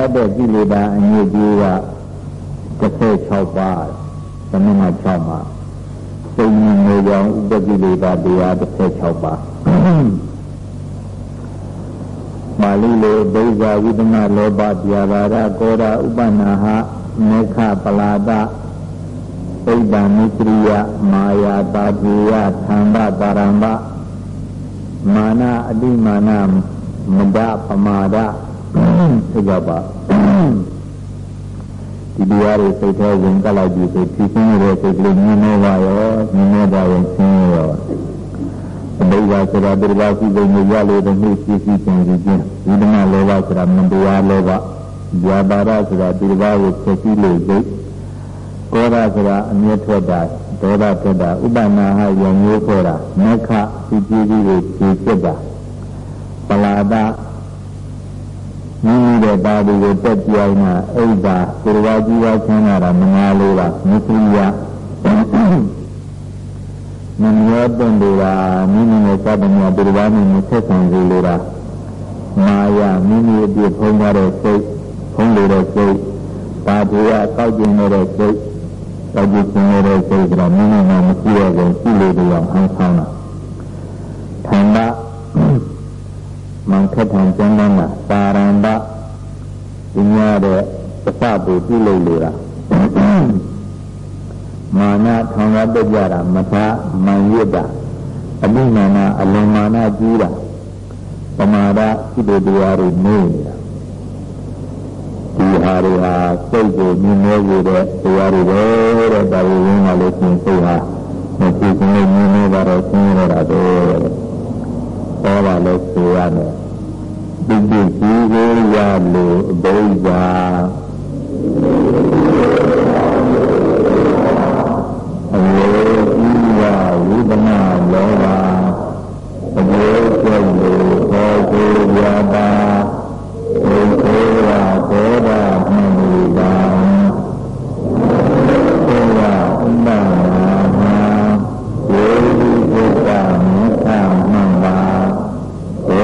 တတ်တဲ့ကိလေသာအညစ်အကြေးက16ပါးသမဏ6ပါးစိတ်ငြိမ်ကြောင်ဥပကိလေသာတရား16ပါးပါဠိလိုဒိဋ္ဌဝိဒနာလောဘပြာပါဒကောရာဥပနာဟမေခပလာဒသိဒ္ဓမိတရိယမာယာတာပိယသံဃတာရမ္ဘမာနအတိမာနမဒပမာဒ သိကြပါဒီတရားတွေစိတ်ထဲဝင်ကလိုက်ပြီးဆိုဖြည့်ရှင်းရတဲ့စိတ်ကလေးမြင်နေပါရောမြင်နေပါရင်ရှင်းရောအဘိဓါဆိုတာဒီဘာကုသိုလ်မျိုးရလို့တဲ့မှုရှိရှိခြင်းကြီးခြင်းဝိဒနာလောဘဆိုတာမတရားလောဘဇာပါရဆိုတာဒီဘာကိုဖြစ်ရှိလို့စိတ်ကောရဆိုတာအမြဲထွက်တာဒေါသထွက်တာဥပနာဟယံမျိုးခေါ်တာမက္ခဒီကြည့်ကြီးကိုဖြည့်ဖြစ်တာပလာဒ မိမိတဲ့ပါဠိကိုတက်ပြောင်းတာအိဒါကိုယ်ဝါကြီးဝါချမ်းသာတာမနာလို့လားမစ္စရိယမမျောတဲ့လူကမိမိနဲ့စတဲ့မြတ်ဒီဘာနဲ့မဆက်ဆံကြလို့လားမာယာမိမိအပြည့်ဖုံးရတဲ့စိတ်ဖုံးလို့တဲ့စိတ်ပါဠိကကောက်ကျင်နေတဲ့စိတ်ကောက်ကျင်နေတဲ့စိတ်ကမိမိနဲ့မရှိရတဲ့ရှိလို့တရားဟောင်းဆောင်တာဌာန မောင်ခက်ထံကျမ်းမ်းမှာပါရန္တဒီများတဲ့သစ္စာကိုပြုလုပ်လို့တာမာနထောင်ရတက်ကြတာမထမန်ရစ်တာအမိမာနအလုံးမာနကြီးတာပမာဒစိတ္တတရားတွေနေနေတာဒီဟာတွေဟာစိတ်ကိုမြင်နေရတဲ့တရားတွေပဲတဲ့ဒါဝိရင်းကလည်းရှင်စိတ်ဟာမဖြစ်ခြင်းနဲ့မြင်နေပါတော့ဆင်းရဲတာတော့တော့ပါလို့ဆိုရမယ် တိတိကြီးကိုရလို့အဘိဓါအဝေဤဝဝိဒနာလောဘအဝေကျုပ်လို့ဟောကိုရပါဘုခေဝဘောဓမှန်ဒီပါသေဝဥပ္ပနာဝေဒီဥပ္ပမသမှန်ပါဘု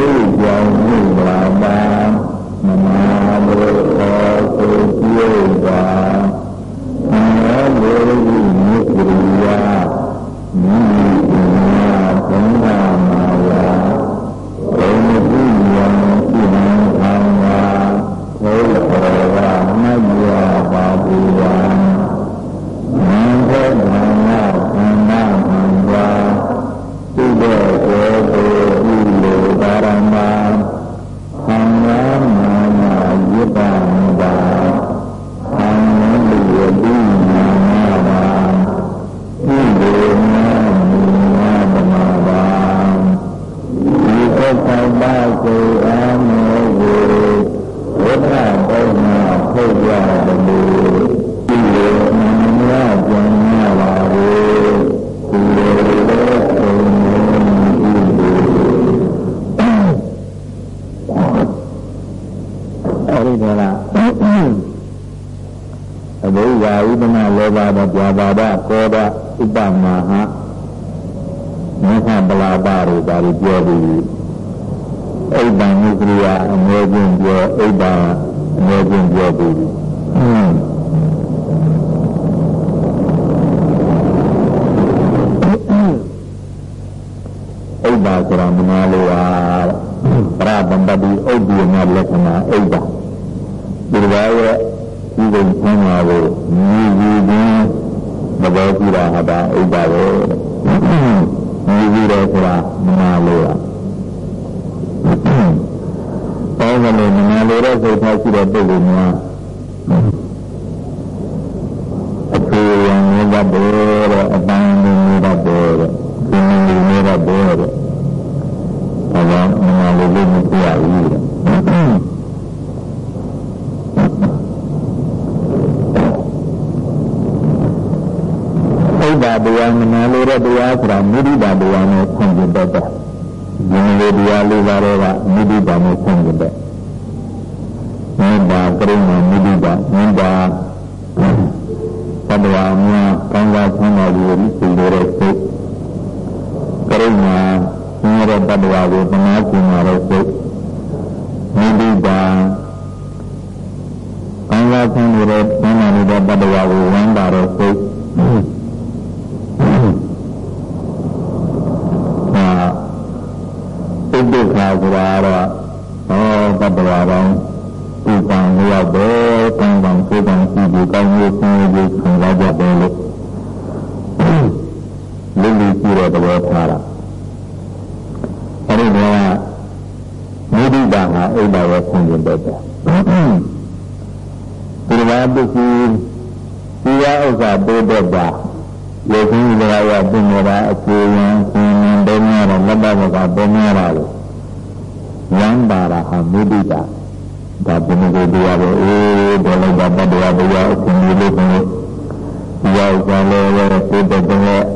ရားကြောင့်မြတ်ပါပါမနာလို့ခေါ်ဆိုကြည့်ပါမနာလို့မြတ်ရိယာမြတ်ရိယာဘုရားမာယာဘုံတိယံပြင်းခံပါဘုရားမမယပါဘူယံမင်္ဂလာနာသံဃာမံပါသိတဲ့ကိုယ်ကိုဤလိုပါရမသံဃာမာနာယတ္တမပါသံဃာလူယတိနာနာပါဤလိုနာမူနာဓမ္မပါဒီသောတာပါကိုအာမေကိုဝိဒ္ဓဘုရားဖုတ်ရတယ်ဒီလိုနာမရပြန်ရပါဘူးဒီလိုလည်းဆုံးအဲဒီကအဘိဓါဥပနာလော ဘတော့ပြာပါဒကောဒဥပမာဟမေခပလာပါတွေဒါတွေပြောပြီးအိဗံဥပရိယအမေချင်းပြောအိဗံအမေချင်းပြောပြီးအိဗံဆိုတာမနာလို့ပါပရပံပတိဥပ္ပိယနာလက္ခဏာအိဗံဒီဘာရဲ့ဒီလိုဆင်းလာကိုမြည်ကြည့်ခြင်း သဘောကြည့်တာဟာဒါအိဗံပဲမြည်ကြည့်တယ်ဆိုတာမနာလို့ပါဘာလို့မနာလို့တဲ့စိတ်ထားရှိတဲ့ပုဂ္ဂိုလ်များအဖေရံနေတတ်တယ်တဲ့အပန်းနေတတ်တယ်တဲ့ဒီနေနေတတ်တယ်တဲ့ဒါကြောင့်မနာလို့လို့မပြရဘူးတဲ့ အိဒါတရားမနာလို့တဲ့တရားဆိုတာမုဒိတာတရားနဲ့ဆင်ခြင်တတ်တယ်ဒီလိုတရားလေးပါတော့ကမုဒိတာနဲ့ဆင်ခြင်တဲ့မေတ္တာကရုဏာမုဒိတာမေတ္တာသတ္တဝါများကောင်း ရောက်ကြလဲပဲကိုယ်တည်း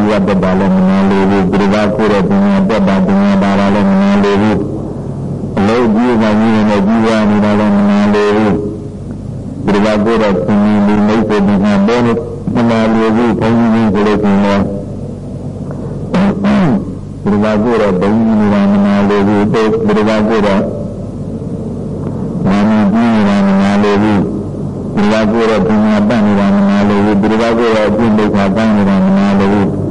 ကြီးရတတ်တာလည်းမနာလိုဘူးပြိပါကိုတဲ့ပညာတတ်တာပညာပါတာလည်းမနာလိုဘူးအလုပ်ကြီးကကြီးနေတဲ့ကြီးရနေတာလည်းမနာလိုဘူးပြိပါကိုတဲ့ပညာလူမိတ်တဲ့ပညာပေါ်လို့မနာလိုဘူးဘုန်းကြီးကိုလည်းပြင်တော့ပြိပါကိုတဲ့ဘုန်းကြီးနေတာမနာလိုဘူးပြိပါကိုတဲ့နာမည်ကြီးနေတာမနာလိုဘူးဒီလိုကိုယ်တော့ပညာပတ်နေတာမနာလို့ဒီလိုကိုယ်တော့အပြစ်ဒုက္ခပန်းနေတာမနာလို့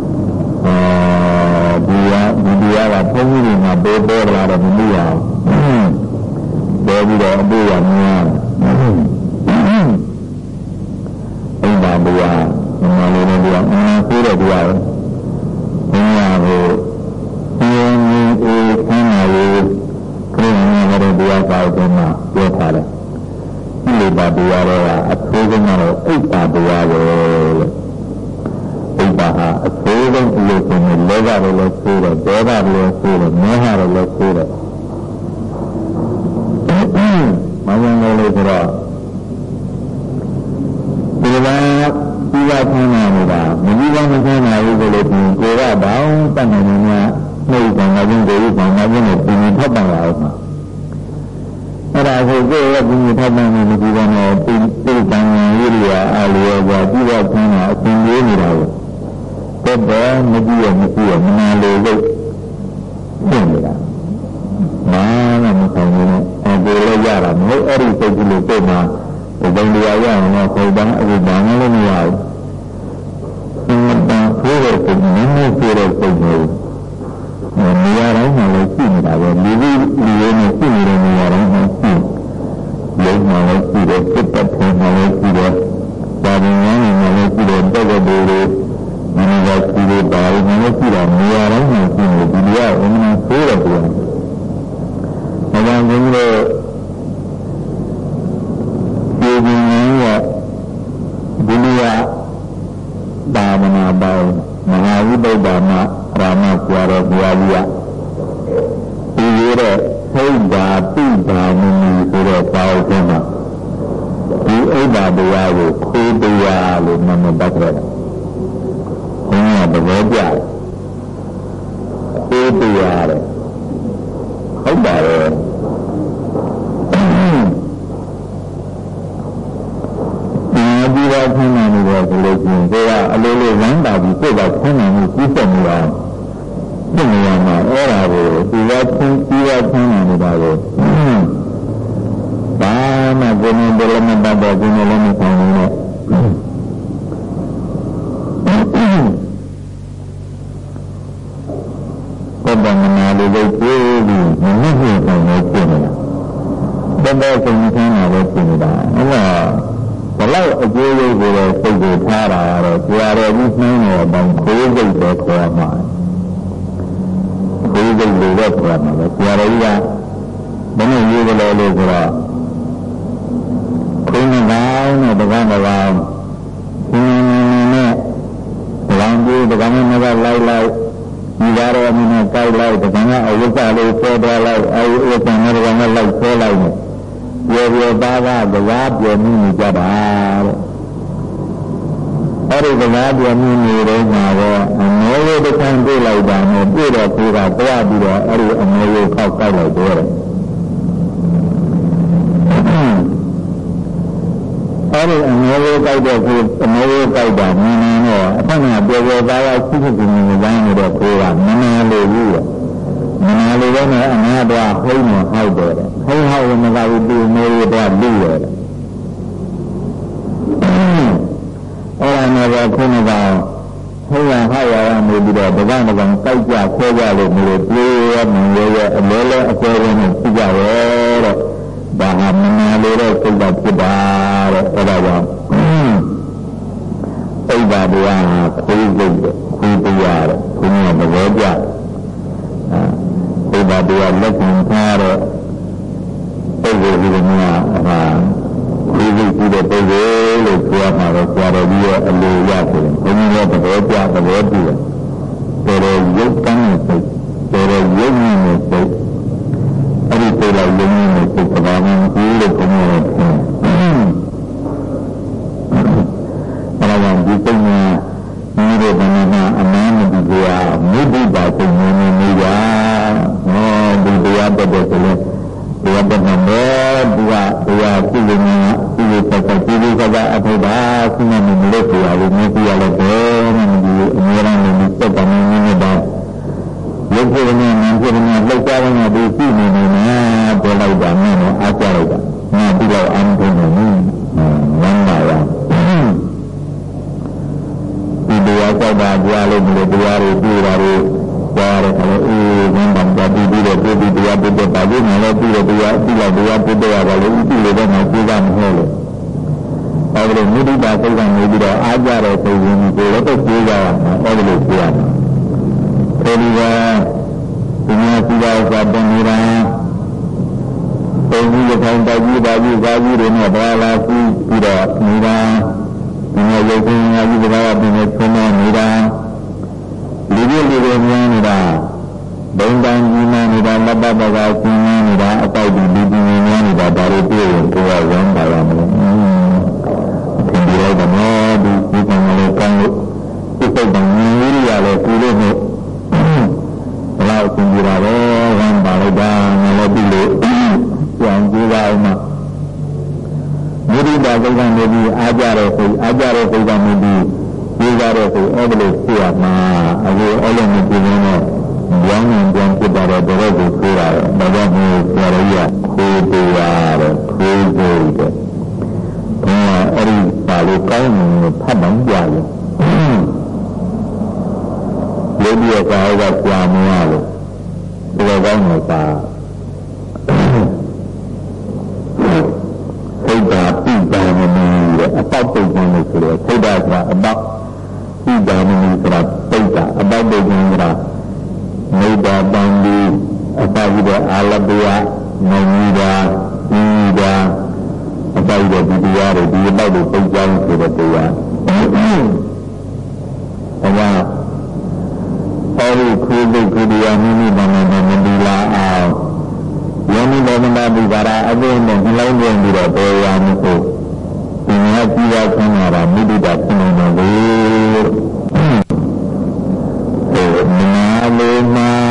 ဒီရဒီတရားကဘုန်းကြီးတွေမှာပေါ်ပေါ်လာတော့မမှုရအောင်ပေါ်ပြီးတော့အပေါ်ရများအိမ်ပါဘုရားမလေးနဲ့ဘုရားအင်းဆိုးတဲ့ဘုရားဘုရားကိုပြင်းပြင်းအေးဆင်းလာရေခရစ်ယာန်ရဲ့ဘုရားကောက်တဲ့မှာပြောထားတယ်ဒီလိုပါဘုရားတော့အသေးကတော့အိတ်ပါဘုရားပဲလို့ လုံးလို့ဆိုရင်လောဘလည်းလို့ဆိုတော့ဒေါသလည်းဆိုတော့မောဟလည်းလို့ဆိုတော့ လို့ဒီလိုကရှိလို့ဒါလည်းမျိုးရှိတာနေရာတိုင်းမှာရှိနေဒီလိုကအမှန်ဆိုးတယ်ပြော။ဘာကြောင့်လဲလို့ဒီလိုမျိုးကဒီလိုကဒါမနာပေါင်းမဟာဝိပဿနာ လေးကိုမနစ်ဖို့ဆောင်လို့ပြင်နေတာတပည့်ဆုံးဆန်းတာလည်းပြင်နေတာအဲ့တော့ဘလောက်အကျိုးရကိုလည်းစိတ်ကိုထားတာတော့ကြာတော်ပြီးနှင်းတော်အောင်ခိုးစိတ်ပဲခေါ်မှာခိုးစိတ်လိုတော့ခေါ်မှာပဲကြာတော်ကြီးကဘယ်နဲ့ရေးကြလဲလို့ဆိုတော့ခိုးနေတိုင်းနဲ့တကောင်တကောင်ဟင်းနဲ့တကောင်ကြီးတကောင်နဲ့လိုက်လိုက် ဒီပါရောအမင်းနဲ့ကြိုက်လိုက်တကားကအဝိဇ္ဇလေးဆွဲသွားလိုက်အဝိဇ္ဇနဲ့တကားနဲ့လိုက်ဆွဲလိုက်နဲ့ပြေပြေပါပါကဘာပြောမှုနေကြတာတဲ့အဲ့ဒီကဘာပြောမှုနေတဲ့မှာတော့အမေလေးတစ်ခါတွေ့လိုက်တာနဲ့တွေ့တော့ပြေးတာတွားပြီးတော့အဲ့ဒီအမေလေးခောက်ကြိုက်လိုက်တော့တယ် အဲ့ဒီအမေလေးကြိုက်တဲ့ကိုအမေလေးကြိုက်တာနင်းနေတော့အထက်ကပြေပြေပါပါရှိရှိနေနေတိုင်းနေတဲ့ကိုကမနာလို့ဘူးမနာလို့လည်းအနာတော့ဟိုးမဟောက်တယ်ဟိုးဟောက်မကဘူးသူမေးတော့လူရတယ်အဲ့ဒါနဲ့ပဲခုနကဟိုးရဟောက်ရရနေပြီးတော့တပတ်တပတ်ကြိုက်ကြခွဲကြလို့မျိုးပြေးရမရရအလဲလဲအကွဲရနဲ့ဖြစ်ကြရဲတဲ့ ဒါဟာမနာလို့တဲ့စိတ်ကဖြစ်တာတဲ့အဲ့ဒါကြောင့်အိဗာတရားဟာခွေးစိတ်ခွေးတရားတဲ့ခွေးကသဘောကျအိဗာတရားလက်ခံထားတဲ့ပုဂ္ဂိုလ်ဒီမှာဟာခွေးစိတ်ပြီးတဲ့ပုဂ္ဂိုလ်လို့ပြောမှာတော့ဆရာတော်ကြီးရဲ့အလိုရဆိုရင်ဘုန်းကြီးရဲ့သဘောကျသဘောတူတယ်တော်တော်ရုပ်ကမ်းတဲ့စိတ်တော်တော်ရုပ်မြင့်တဲ့စိတ် အဲ့ဒီစိတ် တော့နေတာဒီမှာရုပ်ရှင်အကြီးကဘာကပြင်နေချုံးနေတာလူတွေလူတွေများနေတာဘုံတန်ကြီးမှနေတာလက်ပတ်ပကကျင်းနေတာအပိုက်ဒီလူကြီးများနေတာဒါတွေတွေ့ရင်ကိုယ်ကဝမ်းပါရမလို့သင်ပြလိုက်တော့ဒီဒီကံလေးကံလို့ဒီစိတ်ကမြင်ရရလဲကိုလို့မို့ဘလောက်သင်ပြတာပဲဝမ်းပါလိုက်တာငါလည်းပြီလို့ပြန်ကြည့်ပါဦးမှာ မုဒိတာကိစ္စနေပြီးအားကြတဲ့စိတ်အားကြတဲ့စိတ်ကနေပြီးပြီးကြတဲ့စိတ်အဲ့ဒါလို့ဖြစ်ရမှာအခုအဲ့လိုမဖြစ်ရင်တော့ရောင်းရင်ပြန်ဖြစ်တာတော့တော်တော်ကိုဆိုးတာတော့ဒါကြောင့်မို့ဆရာတော်ကြီးကခိုးတရားတဲ့ခိုးကိုတဲ့ဘုရားအဲ့ဒီပါလို့ကောင်းတယ်ဖတ်မှန်းကြတယ်လေဒီကကာကကြာမရလို့ဒီလိုကောင်းတယ်ပါစိတ်ဓာ တ်ပြည့်တယ်မင်းရဲ့အပေါက်ပုတ်တယ်လို့ဆိုရစိတ်ဓာတ်ကအပေါက်ပြည့်တယ်မင်းဆိုတာပိတ်တာအပေါက်ပုတ်တယ်ဆိုတာမိဘတန်ဒီအပါဝိဒအာလပယနိုင်ကြီးတာဤတာအပါဝိဒဒီတရားတွေဒီအပေါက်တွေပိတ်ကြောင်းဆိုတဲ့တရားအဲဒါအဲဒီခုလိခုတရားမိမိဘာမှမဒီလာအောင်ယောနိဘောမနာဒီပါရအသိနဲ့နှလုံးသွင်းပြီးတော့ပေါ်ရမှုကို ဒီမှာကြည့်ရဆင်းလာတာမိဒိတာဖြစ်နေတယ်လေမနာလေးမှာ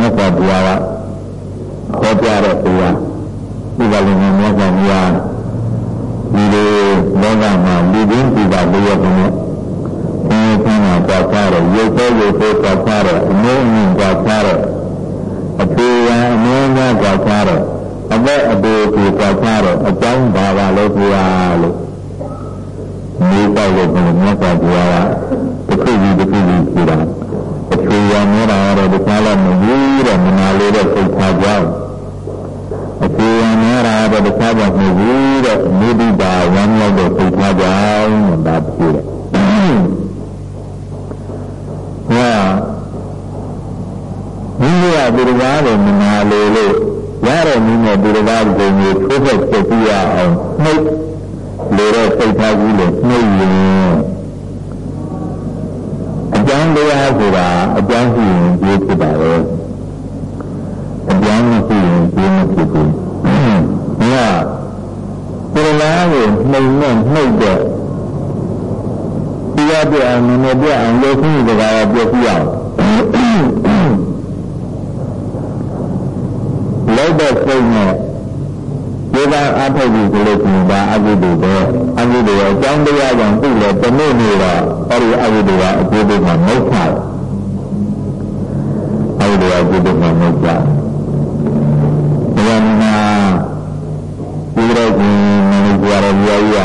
ကြောက်ထားလို့မြတ်စွာဘုရားကဟောကြားတဲ့တရားဒီကလူတွေမြတ်စွာဘုရားဒီလိုလောကမှာလူရင်းဒီကလူရဲ့ဘုရားဒီဆန်းမှာကြောက်ထားတဲ့ရုပ်သေးရုပ်သေးကြောက်ထားတဲ့အမုန်းအမြင့်ကြောက်ထားတဲ့အပြေရန်အမုန်းများကြောက်ထားတဲ့အသက်အပေကိုကြောက်ထားတဲ့အကြောင်းဘာပါလဲဘုရားလို့ဒီတော့ကိုမြတ်စွာဘုရားကတစ်ခုကြီးတစ်ခုကြီးကြည့်တာ အချွေရနေတာတော့ဒီကားလည်းမကြီးတဲ့မနာလေးတဲ့စိတ်ထားကြောင်းအချွေရနေတာတော့ဒီကားကြောင့်မကြီးတဲ့မိဒိတာဝမ်းမြောက်တဲ့စိတ်ထားကြောင်းဒါဖြစ်တယ်။ဟာမိမိကဒီကားလည်းမနာလေးလို့ရတဲ့မိနဲ့ဒီကားကိုမျိုးထိုးဖက်ပြပြရအောင်နှိပ်လေတဲ့စိတ်ထားကြီးလို့နှိပ်ရင် ကြောင်းတရားဆိုတာအကြောင်းရှိရင်ကျိုးဖြစ်တာပဲအကြောင်းမရှိရင်ကျိုးမဖြစ်ဘူး။ဒါကဒီလားကိုနှိမ်နဲ့နှိပ်တဲ့တရားပြအောင်နည်းနည်းပြအောင်လို့ရှိတဲ့ကားပြည့်ပြအောင်လောက်တဲ့စိတ်နဲ့ဒီကအားထုတ်ပြီးဆိုလို့ရှိရင်ဒါအကုသိုလ်ပဲအကုသိုလ်ရဲ့အကြောင်းတရားကြောင့်သူ့လည်းတနေ့နေ့တော့ အဲဒီအကုသိုလ်ကအကျိုးတွေမှာမဟုတ်ပါဘူးအကုသိုလ်ကအကျိုးတွေမှာမဟုတ်ပါဘူးဒါမှမဟုတ်ဒီလိုကမင်းကြရရရ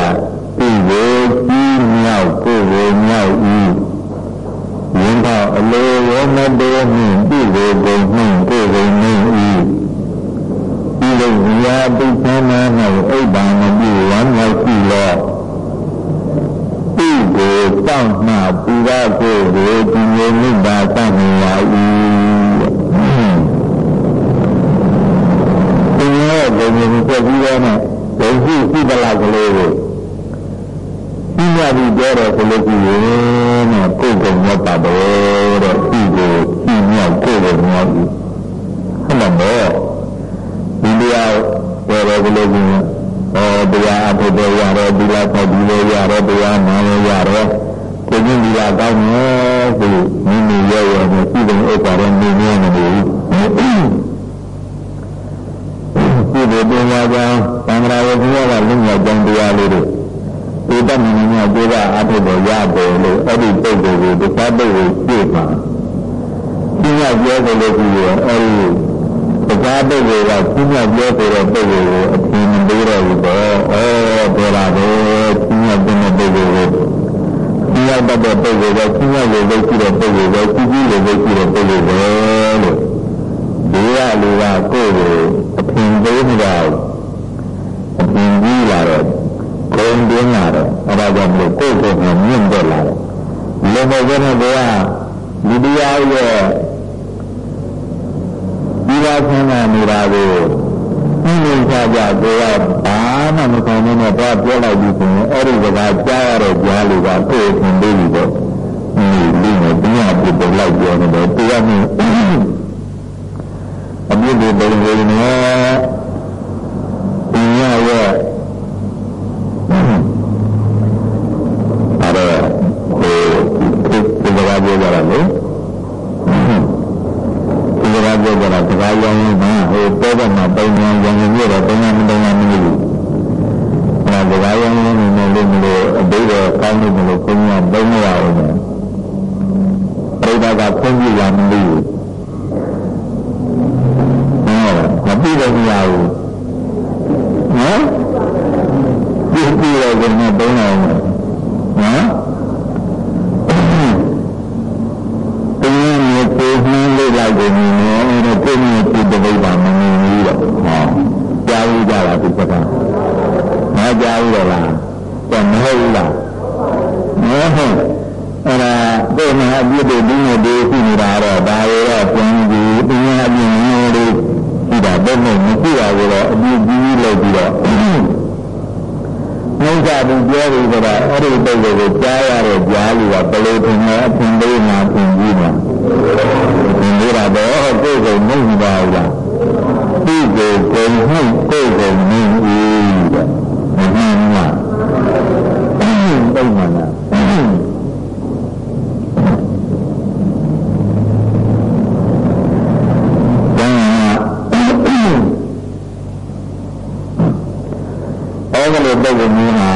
ဒီကိုကြီးမြောက်ကိုယ်ကိုမြောက်ဤယင်းတော့အလိုရောမတော်နှင့်ဒီကိုကိုနှင့်ကိုယ်ကိုနှင့်ဤလို့ဇာတိသနာ၌အိဗ္ဗာမပြုဝမ်းမြောက်ရှိလောသူ ကိုတောင်းမှပူရကိုကိုဒီမျိုးမြတ်တာတတ်နေရ၏ဒီရဲ့ဘုံမျိုးပြပြီးတော့နဲ့ဒုရှိရှိပလာကလေးကိုပြရပြီးပြောတော့ဆိုလို့ရှိရင်နဲ့ကိုယ်ကမြတ်တာတော့တဲ့ဒီကိုပြမြောက်ကိုယ်ကိုမြောက်၏ဟုတ်လားမောဒီတရားပေါ်တယ်ဘယ်လိုလဲဟောတရားအထုတ်တယ်ရတယ်ဒီလားဆောက်ပြီးလို့ရတယ်တရားနာလို့ရတယ် ကိုကြီးဒီလားကောင်းတယ်ဆိုမိမိရဲ့ရဲ့နဲ့ပြည်တယ်ဥစ္စာတွေနေနေနေဘူးဒီလိုပင်လာကြောင်းသံဃာဝေကကလုံရောက်ကြောင်းတရားလေးတွေဒီတမန်ကြီးကဒီကအထုတ်တယ်ရတယ်လို့အဲ့ဒီပုဂ္ဂိုလ်ကိုတခြားပုဂ္ဂိုလ်ပြည့်ပါဒီကပြောတယ်လို့ပြီးရအဲ့ဒီတရားပုဂ္ဂိုလ်ကကြီးမြတ်ပြောဆိုတဲ့ပုဂ္ဂိုလ်ကိုအထင်မသေးတော့ဘူးပေါ့။ဩပြောတာပဲကြီးမြတ်တဲ့ပုဂ္ဂိုလ်ကို ကြီးမြတ်တဲ့ပုဂ္ဂိုလ်ကကြီးမြတ်လို့လုပ်ကြည့်တဲ့ပုဂ္ဂိုလ်ကကြီးကြီးလို့လုပ်ကြည့်တဲ့ပုဂ္ဂိုလ်ပဲလို့ဒီရလူကကိုယ်ကိုအထင်သေးနေတာအထင်ကြီးလာတော့ဂုံတွင်းလာတော့အဲဒါကြောင့်မလို့ကိုယ်ကိုယ်ကမြင့်တက်လာတယ်။လောဘကနဲ့ကဒီတရားရဲ့ဒီပါဆင်းရဲနေတာကို သိနေကြကြကိုကဘာမှမကောင်းနေတော့ပြောလိုက်ပြီးဆိုရင်အဲ့ဒီစကားကြားရတဲ့ကြားလူကကိုယ်ထင်သေးပြီပေါ့ဒီလူနဲ့တရားပြပြလိုက်ပြောနေတယ်တရားနဲ့အမြင့်တွေပုံစံနဲ့ဒီရရဲ့ ခွင့်ပြုရမလို့ ပုဂ္ဂိုလ်မျိုးဟာ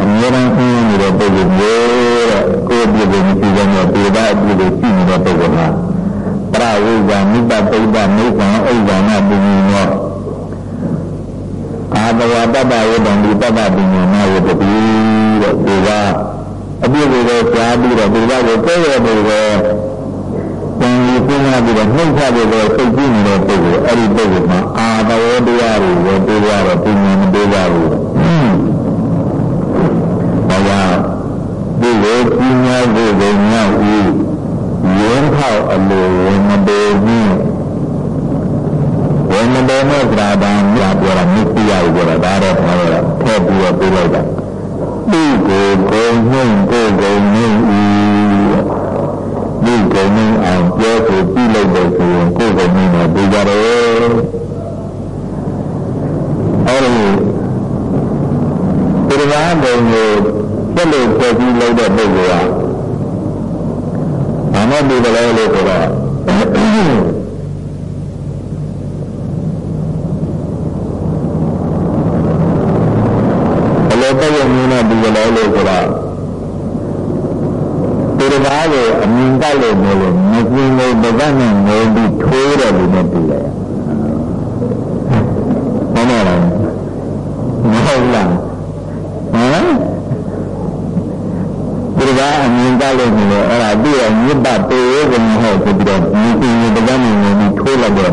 အမြဲတမ်းဆင်းရဲနေတဲ့ပုဂ္ဂိုလ်မျိုးတဲ့ကိုယ်ပြည့်စုံမရှိတဲ့ပေဒအပြည့်ကိုရှိနေတဲ့ပုဂ္ဂိုလ်ဟာပရဝိဇာမိတ္တပိဋကမိစ္ဆာဥဒ္ဒနာပညာရောအာတဝတ္တဝေဒံဒီတတ္တပညာနာဝတ္တိတဲ့ဒီကအပြည့်ကိုကြားပြီးတော့ဒီကကိုကိုယ်ရဲ့ဘုရား စဉ်းစားပြီးတော့နှိမ့်ချပြီးတော့စိတ်ကြည့်နေတဲ့ပုဂ္ဂိုလ်အဲ့ဒီပုဂ္ဂိုလ်မှာအာတဝေတရားတွေကိုပြေးရတော့ပညာမပြေးကြဘူး။ဒါကြောင့်ဒီလိုပညာကိုကိုမြောက်ပြီးရင်းထောက်အလိုဝင်မပေဘူး။ဝင်မပေမဲ့သရာတံမြတ်ပြောတာမြစ်ပြရပြောတာဒါတော့ထားရတာထည့်ပြီးတော့ပြေးလိုက်တာ။ဒီကိုကိုနှိမ့်ကိုကိုနှိမ့် ပြောဆိုပြလိုက်တယ်ဆိုရင်ကိုယ်ကုံနဲ့ပြကြတယ်အဲဒီဒီဘာဘုံကိုပြည့်လို့ပြောပြီးလိုက်တဲ့ပုဂ္ဂိုလ်ကဘာမှဒီလိုလဲလို့ဆိုတော့ဘယ်လိုပြည့်ရမင်းနဲ့ဒီလိုလဲလို့ဆိုတော့ ဒီတကားကိုအမြင်ကြိုက်လို့မလို့မကျင်လို့ပကနဲ့ငိုပြီးထိုးတယ်လို့နဲ့ပြီးတယ်။ဟုတ်လား။မဟုတ်လား။ဟမ်ဒီတကားအမြင်ကြိုက်လို့မလို့အဲ့ဒါပြီးတော့မြစ်ပတ်တေးကိုမဟုတ်ဆိုပြီးတော့မကျင်လို့ပကနဲ့ငိုပြီးထိုးလိုက်တဲ့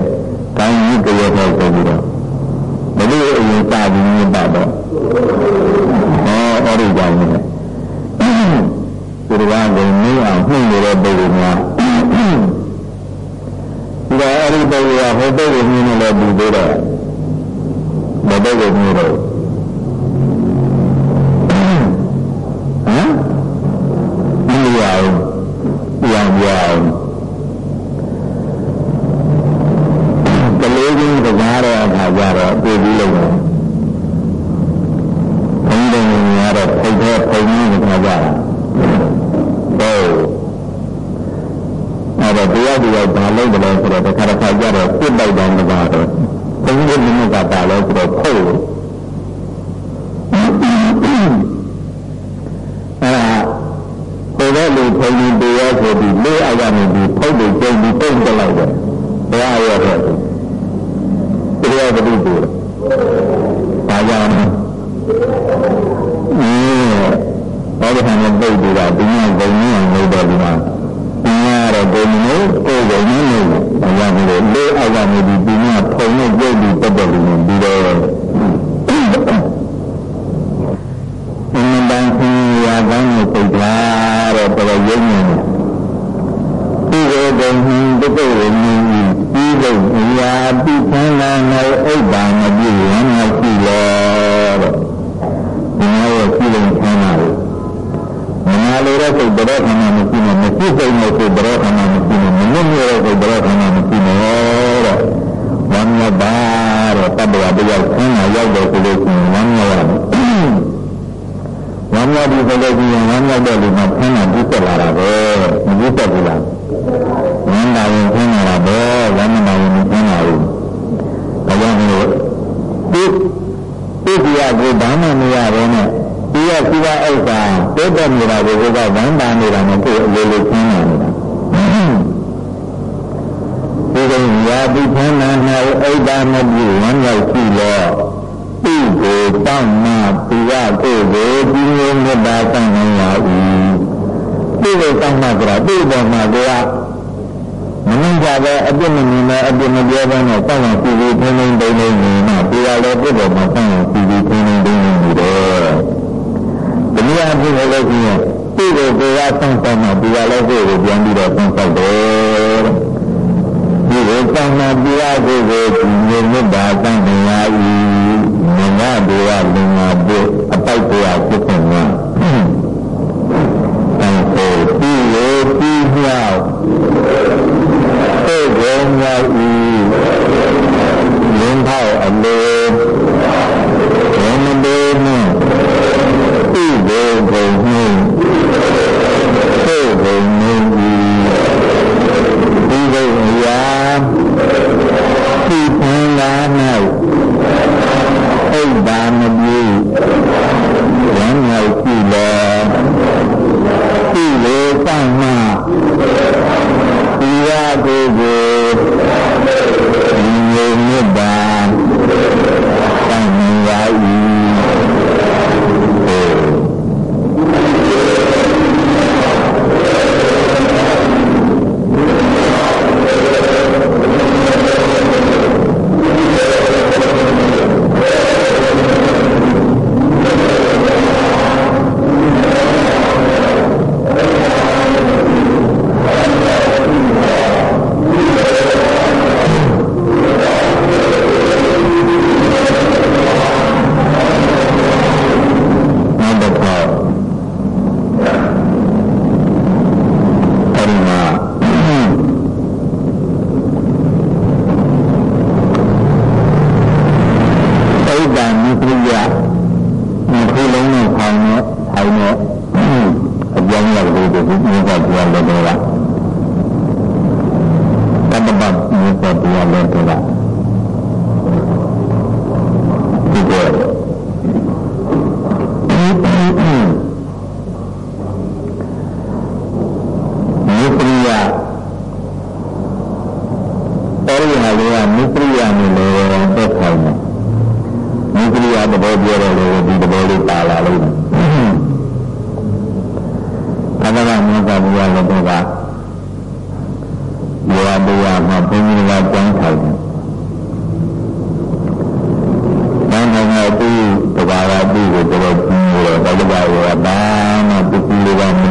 ကောင်းကြီးကြောက်တော့ဆိုပြီးတော့ဘယ်လိုအရင်စပြီးမြစ်ပတ်တော့ဟောအဲ့ဒီကြောင့်လည်းသူတော်ဘာကို နည်းအောင်နှိမ့်နေတဲ့ပုဂ္ဂိုလ်များဒီတော့အဲ့ဒီပုဂ္ဂိုလ်ကဟိုပုဂ္ဂိုလ်မျိုးနဲ့လည်းပြီးသေးတယ်ဘယ်ပုဂ္ဂိုလ်မျိုးတော့ ဘောဓဟံနဲ့ပုတ်ပြီးတာဒီမှာဂုံကြီးအောင်လုပ်တော့ဒီမှာဒီမှာတော့ဂုံမျိုးကိုယ်ဂုံမျိုးလို့ဘာကြောင့်လဲလေးအောက်ကနေဒီဒီမှာဖုံနဲ့ပြုတ်ပြီးတက်တယ်လို့ပြီးတော့ စီဝဥစ္စာတိုးတက်နေတာကိုကဝမ်းသာနေတာနဲ့ကိုယ်အလိုလိုကျင်းနေတာဒီကရာတိခန္ဓာ၌အိဒါမပြုဝမ်းရောက်ရှိလောသူ့ကိုတောင်းမှသူကကိုယ်ကိုဒီလိုမေတ္တာတောင်းနိုင်ရ၏သူ့ကိုတောင်းမှကြတာသူ့ပေါ်မှာကမမြင်ကြပဲအပြစ်မမြင်ပဲအပြစ်မပြောဘဲနဲ့တောင်းမှစီစီထင်းထင်းဒိန်းဒိန်းနေမှဒီကလည်းပြစ်ပေါ်မှာတောင်းမှစီစီထင်းထင်းဒိန်းဒိန်းနေတယ် ဒီနေရာပြည့်နေလို့ရှိရင်သူ့ကိုကိုယ်ကစောင့်ဆောင်မှသူကလည်းကိုယ်ကိုပြန်ပြီးတော့စောင့်ဆောင်တယ်ဒီလိုစောင့်မှသူကကိုယ်ကိုဒီမြေမြတ်တာစောင့်နေရ၏မင်္ဂဒေဝလင်္ကာပုအပိုက်တရားဖြစ်ခွင့်ရအဲ့ဒီလိုပြီးမြောက်သို့မြောက်ဤရင်းထောက်အလေရင်းမပေး ပฏิပါဝါဘာမပုပ္ပလေဝမ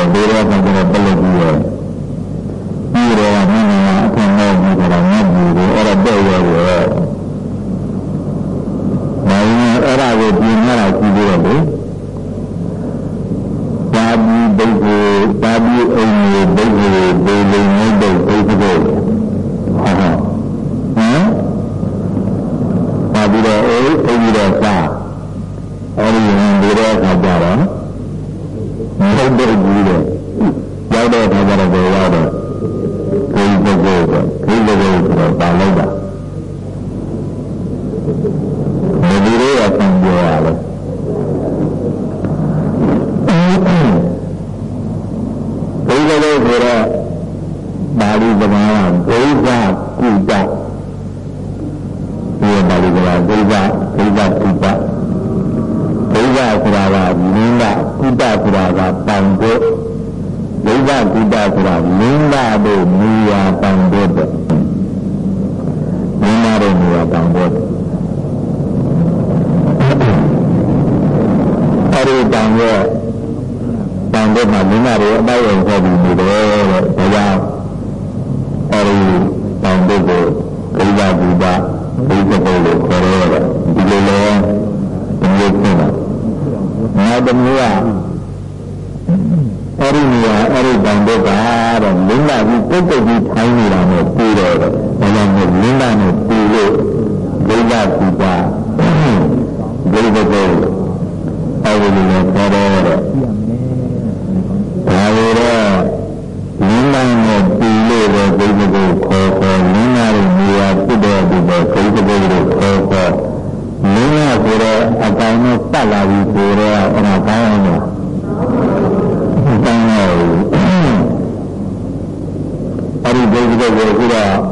တော့ဒေဝကံကပလုတ်ပြီးတော့ ဆိုတာပံကိုဒိဗ္ဗကုတဆိုတာမင်းလာတို့မူရာပံကိုတဲ့မင်းလာတို့မူရာပံကိုအရိတံရဲ့ပံကိုမှာမင်းလာတို့အတိုင်းအောင်ဆက်ပြီးနေတယ်တဲ့ဒါကြောင့်အရိပံကိုကိုဒိဗ္ဗကုတဒိဗ္ဗကုလို့ခေါ်ရတယ်ဒီလိုလဲဒီလိုဖြစ်တာနောက်တစ်မျိုးက အဲ့ဒီနေရာအဲ့ဒီတန်တုတ်ကတော့လင်းလာပြီးပုတ်ပုတ်ပြီးထိုင်းနေတာနဲ့ပြီးတော့ဘာကြောင့်လဲလင်းလာနဲ့ပြီးလို့လိမ့်လာပြီးပါဘယ်လိုပဲအဲ့ဒီလိုနဲ့ပေါ်တော့ဒါလိုတော့လင်းလာနဲ့ပြီးလို့ပဲဘယ်လိုကိုခေါ်ခေါ်လင်းလာတဲ့နေရာပုတ်တော့ဒီပဲဘယ်လိုပဲလို့ခေါ်ခေါ်လင်းလာဆိုတော့အကောင်နဲ့ပတ်လာပြီးဆိုတော့အဲ့ဒါကောင်းအောင် က္ခကို